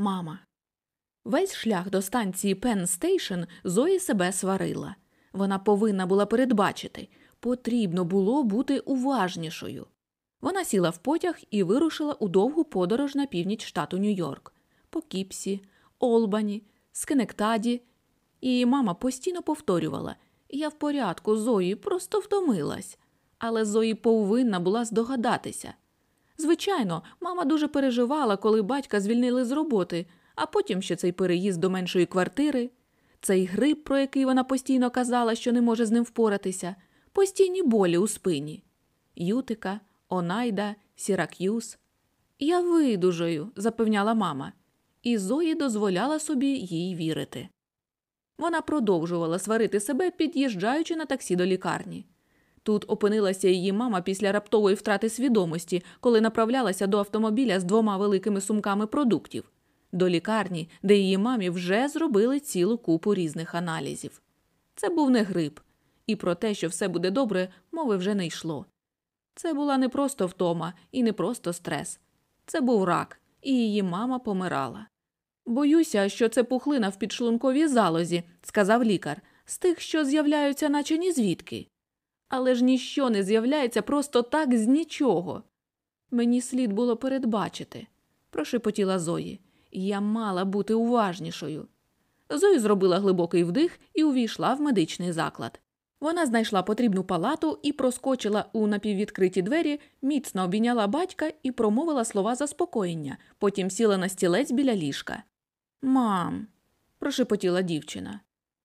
Мама. Весь шлях до станції Пен Стейшн Зої себе сварила. Вона повинна була передбачити потрібно було бути уважнішою. Вона сіла в потяг і вирушила у довгу подорож на північ штату Нью-Йорк, Покіпсі, Олбані, Скенектаді. І мама постійно повторювала Я в порядку, Зої, просто втомилась. Але Зої повинна була здогадатися. Звичайно, мама дуже переживала, коли батька звільнили з роботи, а потім ще цей переїзд до меншої квартири, цей грип, про який вона постійно казала, що не може з ним впоратися, постійні болі у спині. Ютика, Онайда, Сірак'юз. Я видужаю, запевняла мама, і Зої дозволяла собі їй вірити. Вона продовжувала сварити себе, під'їжджаючи на таксі до лікарні. Тут опинилася її мама після раптової втрати свідомості, коли направлялася до автомобіля з двома великими сумками продуктів, до лікарні, де її мамі вже зробили цілу купу різних аналізів. Це був не грип, і про те, що все буде добре, мови вже не йшло. Це була не просто втома і не просто стрес. Це був рак, і її мама помирала. Боюся, що це пухлина в підшлунковій залозі, сказав лікар, з тих, що з'являються, наче ні звідки. Але ж ніщо не з'являється просто так з нічого. Мені слід було передбачити, прошепотіла Зої. Я мала бути уважнішою. Зої зробила глибокий вдих і увійшла в медичний заклад. Вона знайшла потрібну палату і проскочила у напіввідкриті двері, міцно обійняла батька і промовила слова заспокоєння, потім сіла на стілець біля ліжка. Мам, прошепотіла дівчина.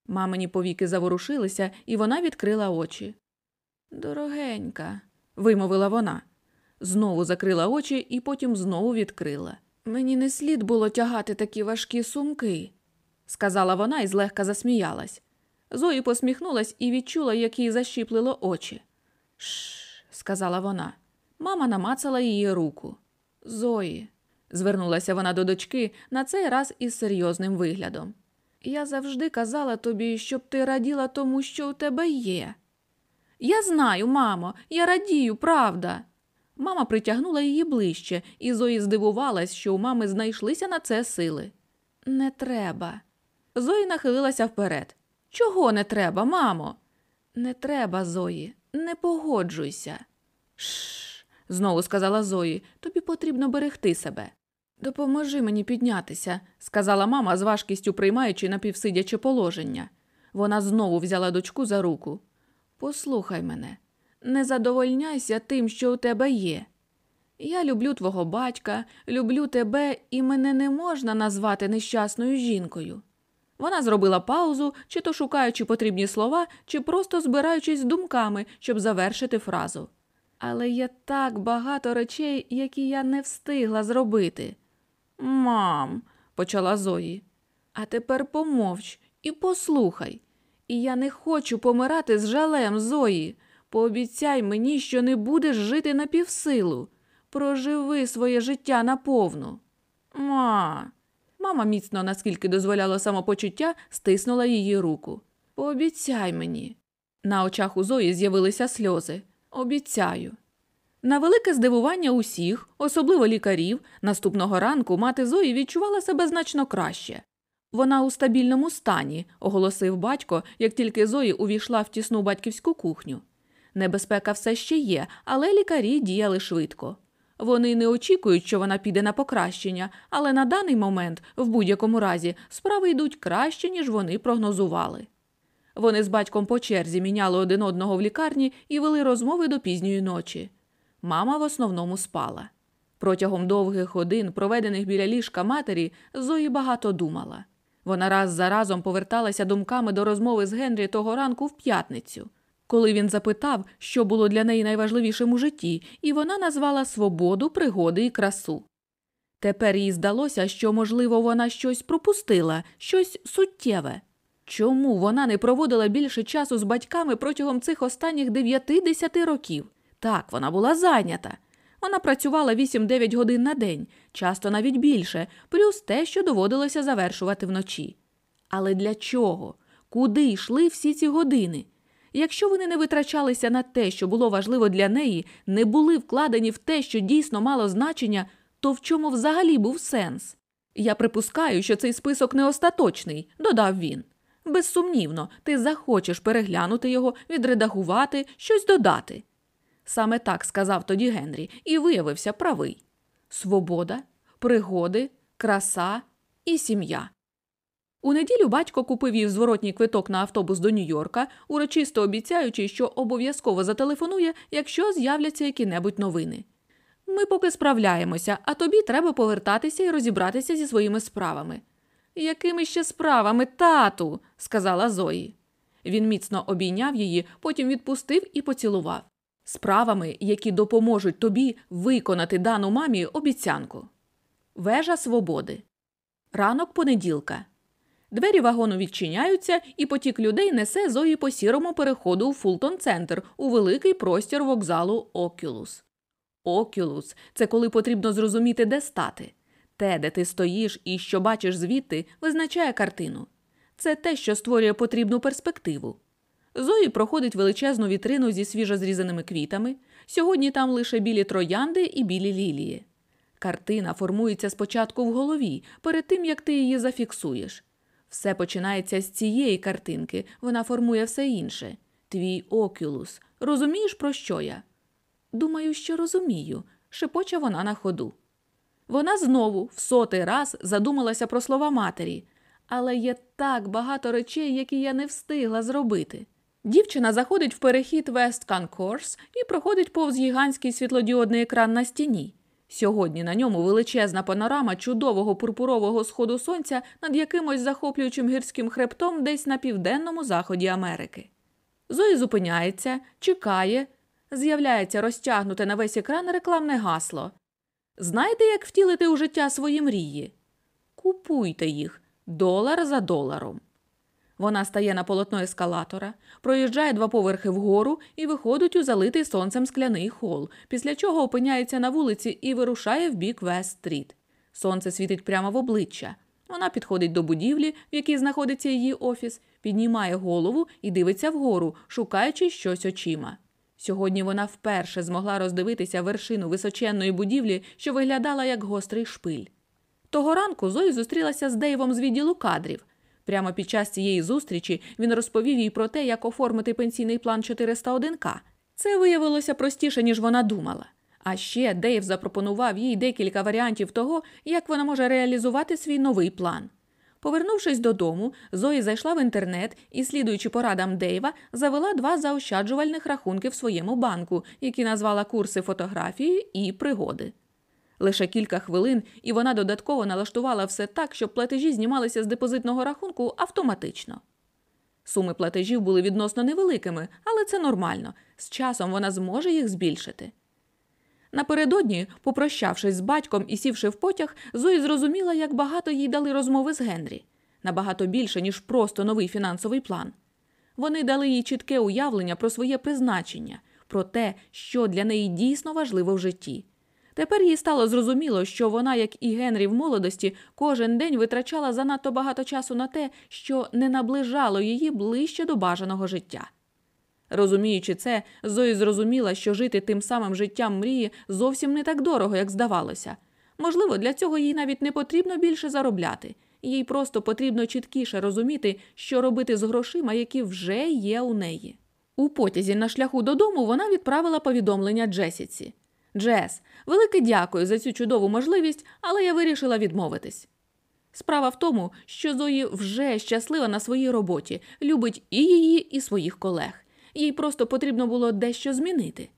Мамині повіки заворушилися, і вона відкрила очі. Дорогенька, вимовила вона. Знову закрила очі і потім знову відкрила. Мені не слід було тягати такі важкі сумки, сказала вона і злегка засміялась. Зої посміхнулась і відчула, як їй защіплило очі. Шш, сказала вона. Мама намацала її руку. Зої, звернулася вона до дочки на цей раз із серйозним виглядом. Я завжди казала тобі, щоб ти раділа тому, що у тебе є. Я знаю, мамо, я радію, правда. Мама притягнула її ближче, і Зої здивувалась, що у мами знайшлися на це сили. Не треба. Зої нахилилася вперед. Чого не треба, мамо? Не треба, Зої, не погоджуйся. Шш, знову сказала Зої, тобі потрібно берегти себе. Допоможи мені піднятися, сказала мама, з важкістю приймаючи напівсидяче положення. Вона знову взяла дочку за руку. Послухай мене, не задовольняйся тим, що у тебе є. Я люблю твого батька, люблю тебе, і мене не можна назвати нещасною жінкою. Вона зробила паузу, чи то шукаючи потрібні слова, чи просто збираючись думками, щоб завершити фразу. Але є так багато речей, які я не встигла зробити. Мам, почала Зої, а тепер помовч і послухай. І я не хочу помирати з жалем Зої. Пообіцяй мені, що не будеш жити на півсилу. Проживи своє життя наповну. Ма. Мама міцно, наскільки дозволяло самопочуття, стиснула її руку. Пообіцяй мені. На очах у Зої з'явилися сльози. Обіцяю. На велике здивування усіх, особливо лікарів, наступного ранку мати Зої відчувала себе значно краще. Вона у стабільному стані, оголосив батько, як тільки Зої увійшла в тісну батьківську кухню. Небезпека все ще є, але лікарі діяли швидко. Вони не очікують, що вона піде на покращення, але на даний момент, в будь-якому разі, справи йдуть краще, ніж вони прогнозували. Вони з батьком по черзі міняли один одного в лікарні і вели розмови до пізньої ночі. Мама в основному спала. Протягом довгих годин, проведених біля ліжка матері, Зої багато думала. Вона раз за разом поверталася думками до розмови з Генрі того ранку в п'ятницю, коли він запитав, що було для неї найважливішим у житті, і вона назвала свободу, пригоди і красу. Тепер їй здалося, що, можливо, вона щось пропустила, щось суттєве. Чому вона не проводила більше часу з батьками протягом цих останніх дев'яти десяти років? Так, вона була зайнята. Вона працювала 8-9 годин на день, часто навіть більше, плюс те, що доводилося завершувати вночі. Але для чого? Куди йшли всі ці години? Якщо вони не витрачалися на те, що було важливо для неї, не були вкладені в те, що дійсно мало значення, то в чому взагалі був сенс? Я припускаю, що цей список не остаточний, додав він. Безсумнівно, ти захочеш переглянути його, відредагувати, щось додати. Саме так сказав тоді Генрі і виявився правий свобода, пригоди, краса і сім'я. У неділю батько купив їй зворотній квиток на автобус до Нью-Йорка, урочисто обіцяючи, що обов'язково зателефонує, якщо з'являться які-небудь новини. Ми поки справляємося, а тобі треба повертатися і розібратися зі своїми справами. Якими ще справами, тату? сказала Зої. Він міцно обійняв її, потім відпустив і поцілував. Справами, які допоможуть тобі виконати дану мамі обіцянку. Вежа свободи. Ранок понеділка. Двері вагону відчиняються, і потік людей несе Зої по сірому переходу у Фултон Центр у великий простір вокзалу Окюлус. Окюлус це коли потрібно зрозуміти, де стати. Те, де ти стоїш і що бачиш звідти, визначає картину. Це те, що створює потрібну перспективу. Зої проходить величезну вітрину зі свіжо зрізаними квітами. Сьогодні там лише білі троянди і білі лілії. Картина формується спочатку в голові, перед тим як ти її зафіксуєш. Все починається з цієї картинки, вона формує все інше. Твій окюлус. Розумієш, про що я? Думаю, що розумію, шепоче вона на ходу. Вона знову, в сотий раз, задумалася про слова матері, але є так багато речей, які я не встигла зробити. Дівчина заходить в перехід West Concourse і проходить повз гігантський світлодіодний екран на стіні. Сьогодні на ньому величезна панорама чудового пурпурового сходу сонця над якимось захоплюючим гірським хребтом десь на південному заході Америки. Зої зупиняється, чекає, з'являється розтягнуте на весь екран рекламне гасло. Знаєте, як втілити у життя свої мрії? Купуйте їх долар за доларом. Вона стає на полотно ескалатора, проїжджає два поверхи вгору і виходить у залитий сонцем скляний хол, після чого опиняється на вулиці і вирушає в бік Вест-стріт. Сонце світить прямо в обличчя. Вона підходить до будівлі, в якій знаходиться її офіс, піднімає голову і дивиться вгору, шукаючи щось очима. Сьогодні вона вперше змогла роздивитися вершину височенної будівлі, що виглядала як гострий шпиль. Того ранку Зої зустрілася з Дейвом з відділу кадрів. Прямо під час цієї зустрічі він розповів їй про те, як оформити пенсійний план 401К. Це виявилося простіше, ніж вона думала. А ще Дейв запропонував їй декілька варіантів того, як вона може реалізувати свій новий план. Повернувшись додому, Зої зайшла в інтернет і, слідуючи порадам Дейва, завела два заощаджувальних рахунки в своєму банку, які назвала курси фотографії і пригоди. Лише кілька хвилин, і вона додатково налаштувала все так, щоб платежі знімалися з депозитного рахунку автоматично. Суми платежів були відносно невеликими, але це нормально. З часом вона зможе їх збільшити. Напередодні, попрощавшись з батьком і сівши в потяг, Зої зрозуміла, як багато їй дали розмови з Генрі набагато більше, ніж просто новий фінансовий план. Вони дали їй чітке уявлення про своє призначення, про те, що для неї дійсно важливо в житті. Тепер їй стало зрозуміло, що вона, як і Генрі в молодості, кожен день витрачала занадто багато часу на те, що не наближало її ближче до бажаного життя. Розуміючи це, Зої зрозуміла, що жити тим самим життям мрії зовсім не так дорого, як здавалося. Можливо, для цього їй навіть не потрібно більше заробляти, їй просто потрібно чіткіше розуміти, що робити з грошима, які вже є у неї. У потязі на шляху додому вона відправила повідомлення Джесіці. Джес, велике дякую за цю чудову можливість, але я вирішила відмовитись. Справа в тому, що Зої вже щаслива на своїй роботі, любить і її, і своїх колег. Їй просто потрібно було дещо змінити.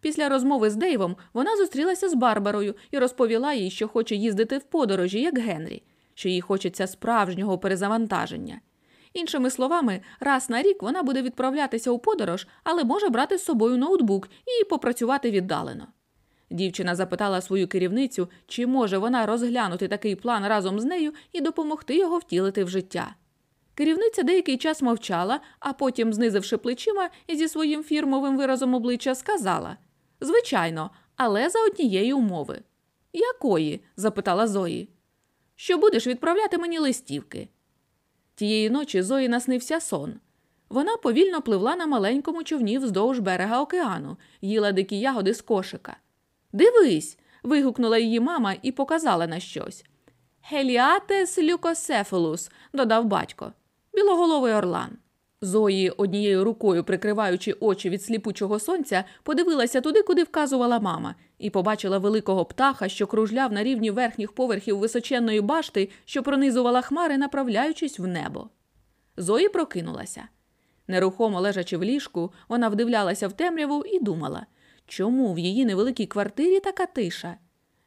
Після розмови з Дейвом вона зустрілася з Барбарою і розповіла їй, що хоче їздити в подорожі, як Генрі, що їй хочеться справжнього перезавантаження. Іншими словами, раз на рік вона буде відправлятися у подорож, але може брати з собою ноутбук і попрацювати віддалено. Дівчина запитала свою керівницю, чи може вона розглянути такий план разом з нею і допомогти його втілити в життя. Керівниця деякий час мовчала, а потім, знизивши плечима і зі своїм фірмовим виразом обличчя, сказала Звичайно, але за однієї умови. Якої? запитала Зої. Що будеш відправляти мені листівки? Тієї ночі Зої наснився сон. Вона повільно пливла на маленькому човні вздовж берега океану, їла дикі ягоди з кошика. Дивись. вигукнула її мама і показала на щось. Геліатес люкосефалус, додав батько. Білоголовий орлан. Зої, однією рукою прикриваючи очі від сліпучого сонця, подивилася туди, куди вказувала мама, і побачила великого птаха, що кружляв на рівні верхніх поверхів височенної башти, що пронизувала хмари, направляючись в небо. Зої прокинулася. Нерухомо лежачи в ліжку, вона вдивлялася в темряву і думала, чому в її невеликій квартирі така тиша.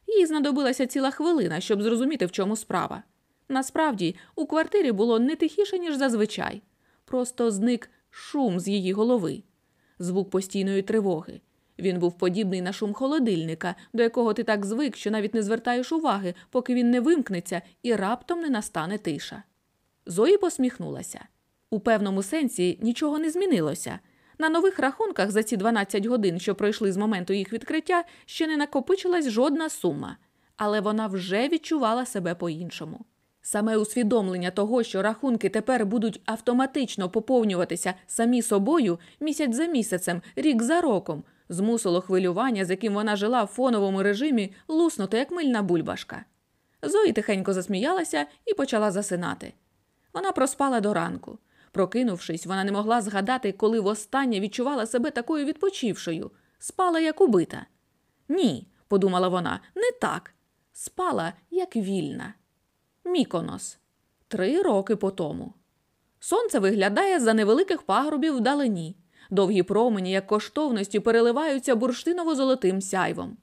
Їй знадобилася ціла хвилина, щоб зрозуміти, в чому справа. Насправді, у квартирі було не тихіше, ніж зазвичай. Просто зник шум з її голови, звук постійної тривоги. Він був подібний на шум холодильника, до якого ти так звик, що навіть не звертаєш уваги, поки він не вимкнеться і раптом не настане тиша. Зої посміхнулася. У певному сенсі нічого не змінилося. На нових рахунках за ці 12 годин, що пройшли з моменту їх відкриття, ще не накопичилась жодна сума, але вона вже відчувала себе по-іншому. Саме усвідомлення того, що рахунки тепер будуть автоматично поповнюватися самі собою місяць за місяцем, рік за роком, змусило хвилювання, з яким вона жила в фоновому режимі, луснути, як мильна бульбашка. Зої тихенько засміялася і почала засинати. Вона проспала до ранку. Прокинувшись, вона не могла згадати, коли востаннє відчувала себе такою відпочившою, спала як убита. Ні, подумала вона, не так. Спала як вільна. Міконос. Три роки по тому. Сонце виглядає за невеликих пагорбів вдалині. Довгі промені, як коштовності, переливаються бурштиново-золотим сяйвом.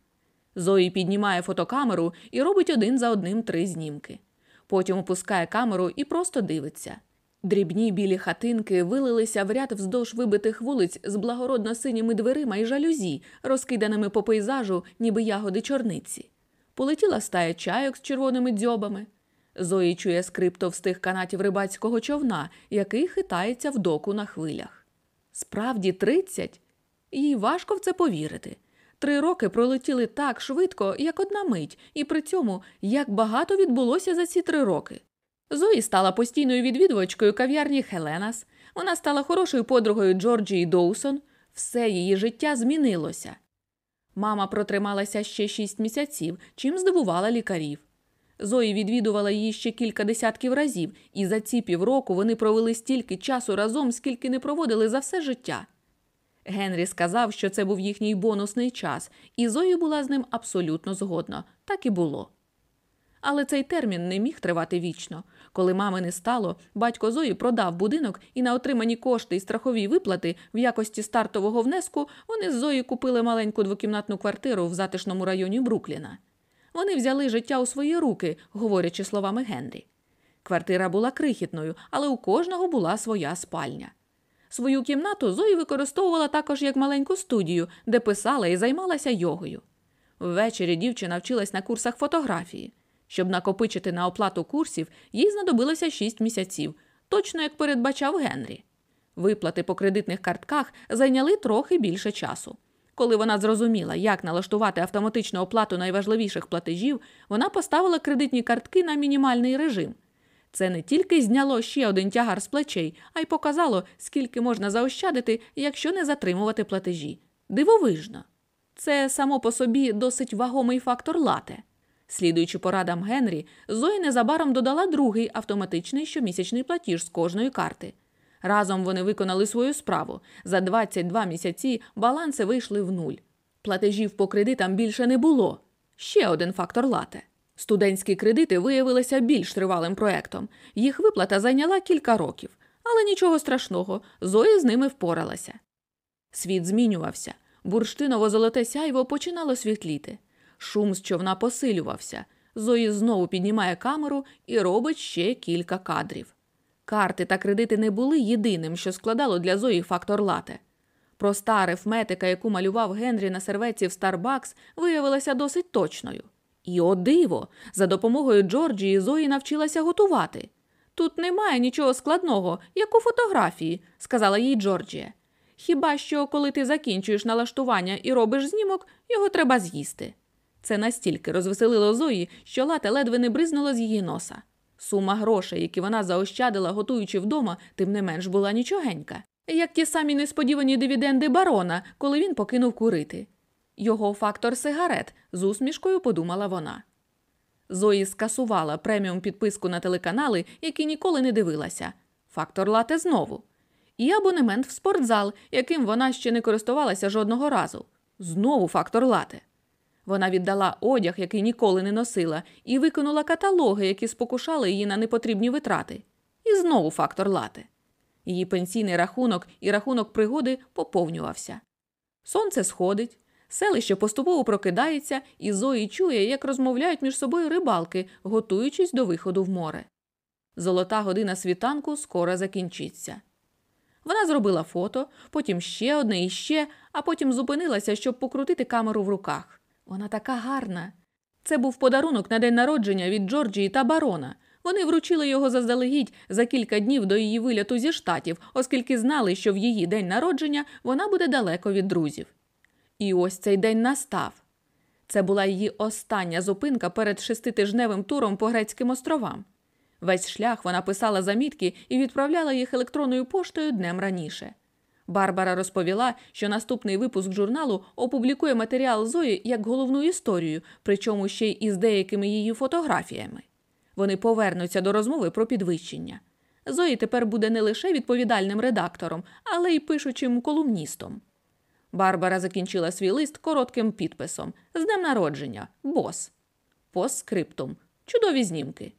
Зої піднімає фотокамеру і робить один за одним три знімки. Потім опускає камеру і просто дивиться. Дрібні білі хатинки вилилися в ряд вздовж вибитих вулиць з благородно синіми дверима і жалюзі, розкиданими по пейзажу, ніби ягоди чорниці. Полетіла стая чайок з червоними дзьобами. Зої чує скрип товстих канатів рибацького човна, який хитається в доку на хвилях. Справді, тридцять? Їй важко в це повірити. Три роки пролетіли так швидко, як одна мить, і при цьому як багато відбулося за ці три роки. Зої стала постійною відвідувачкою кав'ярні Хеленас, вона стала хорошою подругою Джорджії Доусон, все її життя змінилося. Мама протрималася ще шість місяців, чим здивувала лікарів. Зої відвідувала її ще кілька десятків разів, і за ці півроку вони провели стільки часу разом, скільки не проводили за все життя. Генрі сказав, що це був їхній бонусний час, і Зої була з ним абсолютно згодна. Так і було. Але цей термін не міг тривати вічно. Коли мами не стало, батько Зої продав будинок і на отримані кошти і страхові виплати в якості стартового внеску вони з Зої купили маленьку двокімнатну квартиру в затишному районі Брукліна. Вони взяли життя у свої руки, говорячи словами Генрі. Квартира була крихітною, але у кожного була своя спальня. Свою кімнату Зої використовувала також як маленьку студію, де писала і займалася йогою. Ввечері дівчина вчилась на курсах фотографії. Щоб накопичити на оплату курсів, їй знадобилося 6 місяців, точно як передбачав Генрі. Виплати по кредитних картках зайняли трохи більше часу. Коли вона зрозуміла, як налаштувати автоматичну оплату найважливіших платежів, вона поставила кредитні картки на мінімальний режим. Це не тільки зняло ще один тягар з плечей, а й показало, скільки можна заощадити, якщо не затримувати платежі. Дивовижно. Це само по собі досить вагомий фактор лате. Слідуючи порадам Генрі, Зої незабаром додала другий автоматичний щомісячний платіж з кожної карти. Разом вони виконали свою справу. За 22 місяці баланси вийшли в нуль. Платежів по кредитам більше не було. Ще один фактор лате. Студентські кредити виявилися більш тривалим проектом. Їх виплата зайняла кілька років, але нічого страшного, Зоя з ними впоралася. Світ змінювався. Бурштиново золоте сяйво починало світліти. Шум з човна посилювався. Зої знову піднімає камеру і робить ще кілька кадрів. Карти та кредити не були єдиним, що складало для Зої фактор лате. Проста арифметика, яку малював Генрі на серветці в Starbucks, виявилася досить точною. І о диво! За допомогою Джорджії Зої навчилася готувати. Тут немає нічого складного, як у фотографії, сказала їй Джорджія. Хіба що, коли ти закінчуєш налаштування і робиш знімок, його треба з'їсти. Це настільки розвеселило Зої, що лате ледве не бризнуло з її носа. Сума грошей, які вона заощадила, готуючи вдома, тим не менш була нічогенька, як ті самі несподівані дивіденди барона, коли він покинув курити. Його фактор сигарет, з усмішкою подумала вона. Зої скасувала преміум підписку на телеканали, які ніколи не дивилася. Фактор лате знову. І абонемент в спортзал, яким вона ще не користувалася жодного разу. Знову фактор лате. Вона віддала одяг, який ніколи не носила, і викинула каталоги, які спокушали її на непотрібні витрати. І знову фактор лате. Її пенсійний рахунок і рахунок пригоди поповнювався. Сонце сходить, селище поступово прокидається, і Зої чує, як розмовляють між собою рибалки, готуючись до виходу в море. Золота година світанку скоро закінчиться. Вона зробила фото, потім ще одне і ще, а потім зупинилася, щоб покрутити камеру в руках. Вона така гарна. Це був подарунок на день народження від Джорджії та барона. Вони вручили його заздалегідь за кілька днів до її виляту зі штатів, оскільки знали, що в її день народження вона буде далеко від друзів. І ось цей день настав. Це була її остання зупинка перед шеститижневим туром по грецьким островам. Весь шлях вона писала замітки і відправляла їх електронною поштою днем раніше. Барбара розповіла, що наступний випуск журналу опублікує матеріал Зої як головну історію, причому ще й із деякими її фотографіями. Вони повернуться до розмови про підвищення. Зої тепер буде не лише відповідальним редактором, але й пишучим колумністом. Барбара закінчила свій лист коротким підписом з днем народження, бос. Постскриптум. Чудові знімки.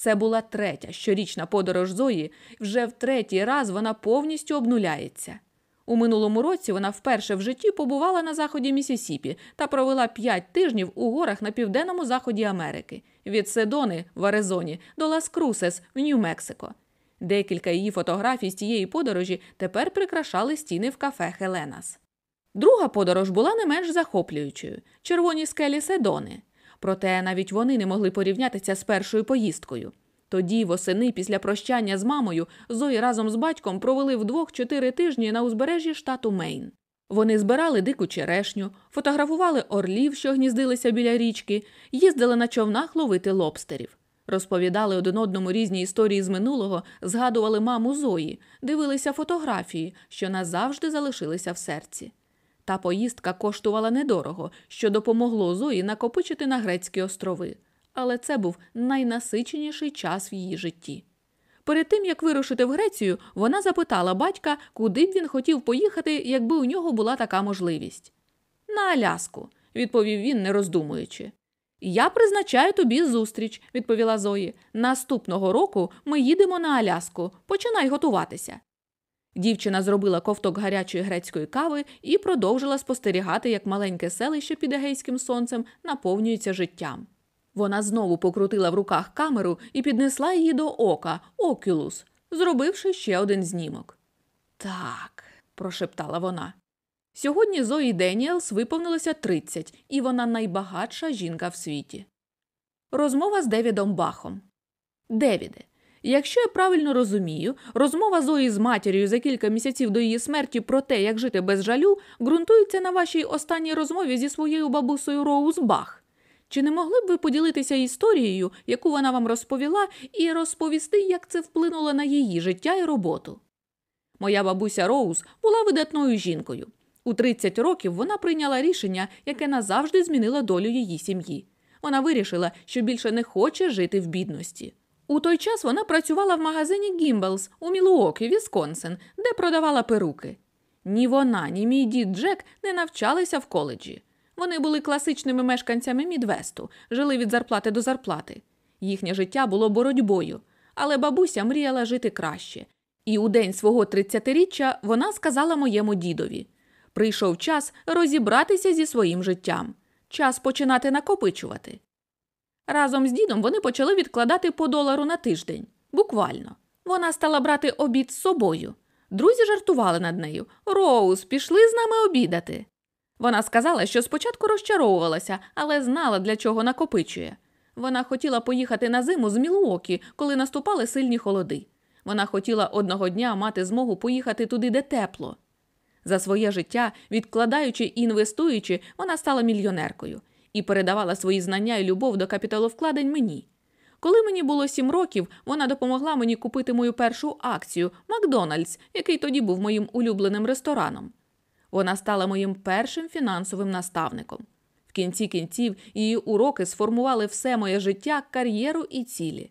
Це була третя щорічна подорож Зої, вже в третій раз вона повністю обнуляється. У минулому році вона вперше в житті побувала на заході Місісіпі та провела п'ять тижнів у горах на південному заході Америки від Седони в Аризоні до Лас Крусес в Нью-Мексико. Декілька її фотографій з тієї подорожі тепер прикрашали стіни в кафе Хеленас. Друга подорож була не менш захоплюючою червоні скелі Седони. Проте навіть вони не могли порівнятися з першою поїздкою. Тоді, восени, після прощання з мамою, Зої разом з батьком провели вдвох чотири тижні на узбережжі штату Мейн. Вони збирали дику черешню, фотографували орлів, що гніздилися біля річки, їздили на човнах ловити лобстерів. Розповідали один одному різні історії з минулого, згадували маму Зої, дивилися фотографії, що назавжди залишилися в серці. Та поїздка коштувала недорого, що допомогло Зої накопичити на грецькі острови. Але це був найнасиченіший час в її житті. Перед тим, як вирушити в Грецію, вона запитала батька, куди б він хотів поїхати, якби у нього була така можливість. На Аляску, відповів він, не роздумуючи. Я призначаю тобі зустріч, відповіла Зої. Наступного року ми їдемо на Аляску. Починай готуватися. Дівчина зробила ковток гарячої грецької кави і продовжила спостерігати, як маленьке селище під егейським сонцем наповнюється життям. Вона знову покрутила в руках камеру і піднесла її до ока, окюлус, зробивши ще один знімок. Так, прошептала вона. Сьогодні Зої Деніелс виповнилося 30, і вона найбагатша жінка в світі. Розмова з Девідом Бахом. Девіде, якщо я правильно розумію, розмова Зої з матір'ю за кілька місяців до її смерті про те, як жити без жалю, ґрунтується на вашій останній розмові зі своєю бабусею Роуз Бах. Чи не могли б ви поділитися історією, яку вона вам розповіла, і розповісти, як це вплинуло на її життя і роботу? Моя бабуся Роуз була видатною жінкою. У 30 років вона прийняла рішення, яке назавжди змінило долю її сім'ї. Вона вирішила, що більше не хоче жити в бідності. У той час вона працювала в магазині Гімбелс у Мілуокі, Вісконсин, де продавала перуки. Ні вона, ні мій дід Джек не навчалися в коледжі. Вони були класичними мешканцями Мідвесту, жили від зарплати до зарплати. Їхнє життя було боротьбою, але бабуся мріяла жити краще. І у день свого 30-річчя вона сказала моєму дідові: прийшов час розібратися зі своїм життям, час починати накопичувати. Разом з дідом вони почали відкладати по долару на тиждень. Буквально. Вона стала брати обід з собою. Друзі жартували над нею. Роуз, пішли з нами обідати. Вона сказала, що спочатку розчаровувалася, але знала, для чого накопичує. Вона хотіла поїхати на зиму з Мілуокі, коли наступали сильні холоди. Вона хотіла одного дня мати змогу поїхати туди, де тепло. За своє життя, відкладаючи і інвестуючи, вона стала мільйонеркою і передавала свої знання і любов до капіталовкладень мені. Коли мені було сім років, вона допомогла мені купити мою першу акцію Макдональдс, який тоді був моїм улюбленим рестораном. Вона стала моїм першим фінансовим наставником. В кінці кінців її уроки сформували все моє життя, кар'єру і цілі.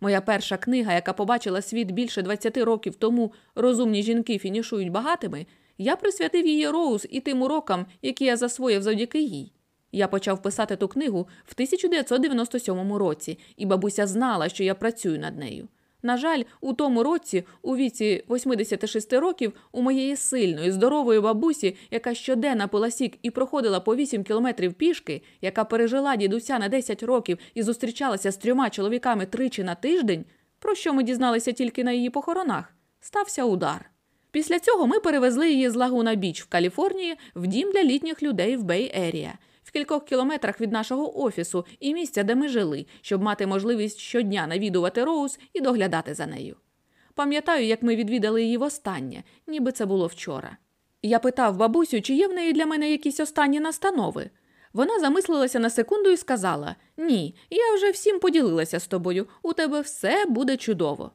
Моя перша книга, яка побачила світ більше 20 років тому розумні жінки фінішують багатими, я присвятив її Роуз і тим урокам, які я засвоїв завдяки їй. Я почав писати ту книгу в 1997 році, і бабуся знала, що я працюю над нею. На жаль, у тому році, у віці 86 років, у моєї сильної, здорової бабусі, яка щоденно пила сік і проходила по 8 кілометрів пішки, яка пережила дідуся на 10 років і зустрічалася з трьома чоловіками тричі на тиждень, про що ми дізналися тільки на її похоронах, стався удар. Після цього ми перевезли її з Лагуна Біч в Каліфорнії в дім для літніх людей в Бей-Ерія – кількох кілометрах від нашого офісу і місця, де ми жили, щоб мати можливість щодня навідувати Роуз і доглядати за нею. Пам'ятаю, як ми відвідали її востаннє, ніби це було вчора. Я питав бабусю, чи є в неї для мене якісь останні настанови. Вона замислилася на секунду і сказала: Ні, я вже всім поділилася з тобою, у тебе все буде чудово.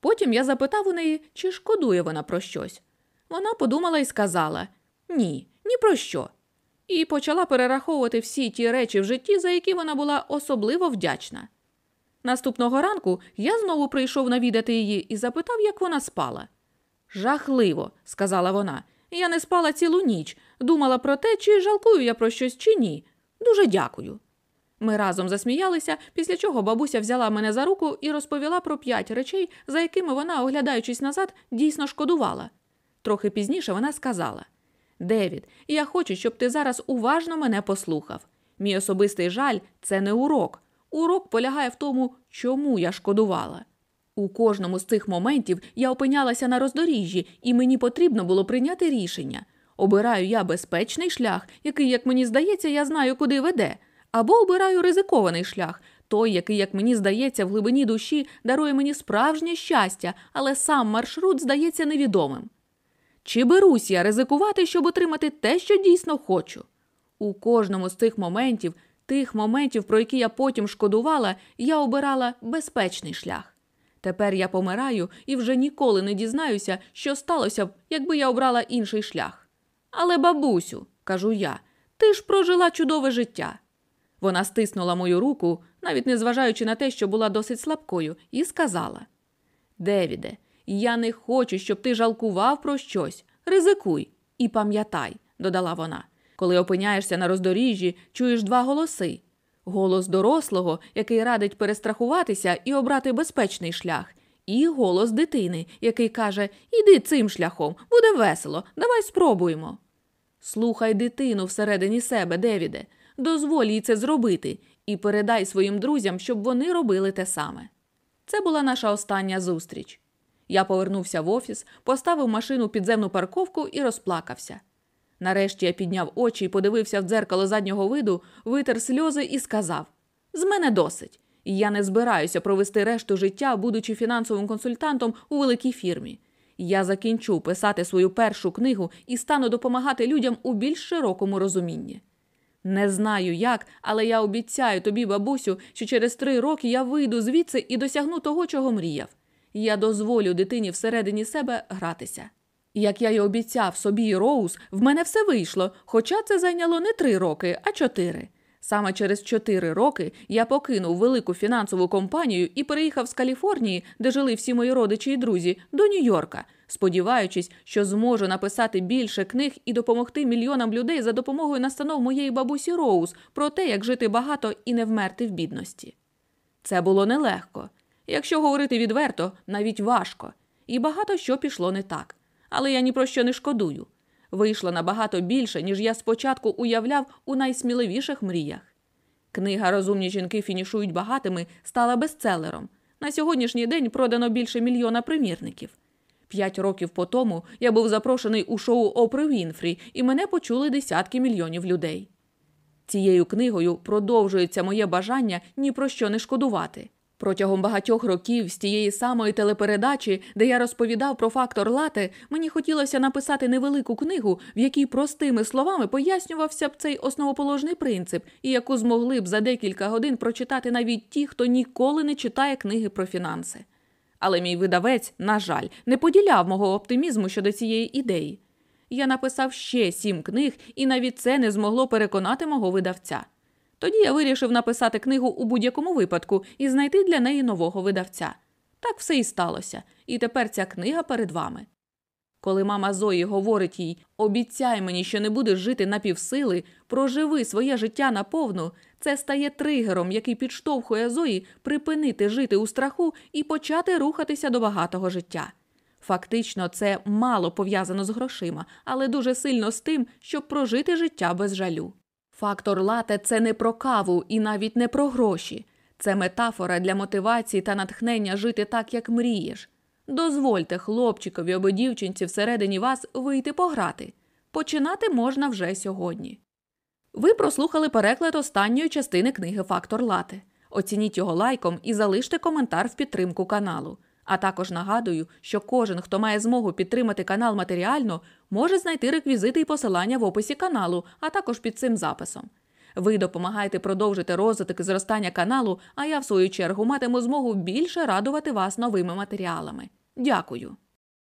Потім я запитав у неї, чи шкодує вона про щось. Вона подумала і сказала: Ні, ні про що і почала перераховувати всі ті речі в житті, за які вона була особливо вдячна. Наступного ранку я знову прийшов навідати її і запитав, як вона спала. Жахливо, сказала вона. Я не спала цілу ніч, думала про те, чи жалкую я про щось, чи ні. Дуже дякую. Ми разом засміялися, після чого бабуся взяла мене за руку і розповіла про п'ять речей, за якими вона, оглядаючись назад, дійсно шкодувала. Трохи пізніше вона сказала Девід, я хочу, щоб ти зараз уважно мене послухав. Мій особистий жаль це не урок. Урок полягає в тому, чому я шкодувала. У кожному з цих моментів я опинялася на роздоріжжі, і мені потрібно було прийняти рішення. Обираю я безпечний шлях, який, як мені здається, я знаю, куди веде, або обираю ризикований шлях, той, який, як мені здається, в глибині душі дарує мені справжнє щастя, але сам маршрут здається невідомим. Чи берусь я ризикувати, щоб отримати те, що дійсно хочу? У кожному з цих моментів, тих моментів, про які я потім шкодувала, я обирала безпечний шлях. Тепер я помираю і вже ніколи не дізнаюся, що сталося б, якби я обрала інший шлях. Але, бабусю, кажу я, ти ж прожила чудове життя. Вона стиснула мою руку, навіть не зважаючи на те, що була досить слабкою, і сказала: Девіде, я не хочу, щоб ти жалкував про щось. Ризикуй і пам'ятай, додала вона. Коли опиняєшся на роздоріжжі, чуєш два голоси: голос дорослого, який радить перестрахуватися і обрати безпечний шлях, і голос дитини, який каже: Іди цим шляхом, буде весело, давай спробуємо. Слухай дитину всередині себе, Девіде, дозволь їй це зробити і передай своїм друзям, щоб вони робили те саме. Це була наша остання зустріч. Я повернувся в офіс, поставив машину в підземну парковку і розплакався. Нарешті я підняв очі і подивився в дзеркало заднього виду, витер сльози і сказав: З мене досить. Я не збираюся провести решту життя, будучи фінансовим консультантом у великій фірмі. Я закінчу писати свою першу книгу і стану допомагати людям у більш широкому розумінні. Не знаю як, але я обіцяю тобі, бабусю, що через три роки я вийду звідси і досягну того, чого мріяв. Я дозволю дитині всередині себе гратися. Як я й обіцяв собі Роуз, в мене все вийшло, хоча це зайняло не три роки, а чотири. Саме через чотири роки я покинув велику фінансову компанію і переїхав з Каліфорнії, де жили всі мої родичі і друзі, до Нью-Йорка, сподіваючись, що зможу написати більше книг і допомогти мільйонам людей за допомогою настанов моєї бабусі Роуз про те, як жити багато і не вмерти в бідності. Це було нелегко. Якщо говорити відверто, навіть важко, і багато що пішло не так. Але я ні про що не шкодую. Вийшло набагато більше, ніж я спочатку уявляв у найсміливіших мріях. Книга Розумні жінки фінішують багатими стала бестселером. На сьогоднішній день продано більше мільйона примірників. П'ять років по тому я був запрошений у шоу Опри Вінфрі, і мене почули десятки мільйонів людей. Цією книгою продовжується моє бажання ні про що не шкодувати. Протягом багатьох років з тієї самої телепередачі, де я розповідав про фактор лати, мені хотілося написати невелику книгу, в якій простими словами пояснювався б цей основоположний принцип, і яку змогли б за декілька годин прочитати навіть ті, хто ніколи не читає книги про фінанси. Але мій видавець, на жаль, не поділяв мого оптимізму щодо цієї ідеї. Я написав ще сім книг, і навіть це не змогло переконати мого видавця. Тоді я вирішив написати книгу у будь-якому випадку і знайти для неї нового видавця. Так все і сталося, і тепер ця книга перед вами. Коли мама Зої говорить їй обіцяй мені, що не будеш жити на півсили, проживи своє життя наповну, це стає тригером, який підштовхує Зої припинити жити у страху і почати рухатися до багатого життя. Фактично, це мало пов'язано з грошима, але дуже сильно з тим, щоб прожити життя без жалю. Фактор лате це не про каву і навіть не про гроші. Це метафора для мотивації та натхнення жити так, як мрієш. Дозвольте хлопчикові або дівчинці всередині вас вийти пограти. Починати можна вже сьогодні. Ви прослухали переклад останньої частини книги Фактор лати. Оцініть його лайком і залиште коментар в підтримку каналу. А також нагадую, що кожен, хто має змогу підтримати канал матеріально, може знайти реквізити і посилання в описі каналу, а також під цим записом. Ви допомагаєте продовжити розвиток і зростання каналу, а я, в свою чергу, матиму змогу більше радувати вас новими матеріалами. Дякую.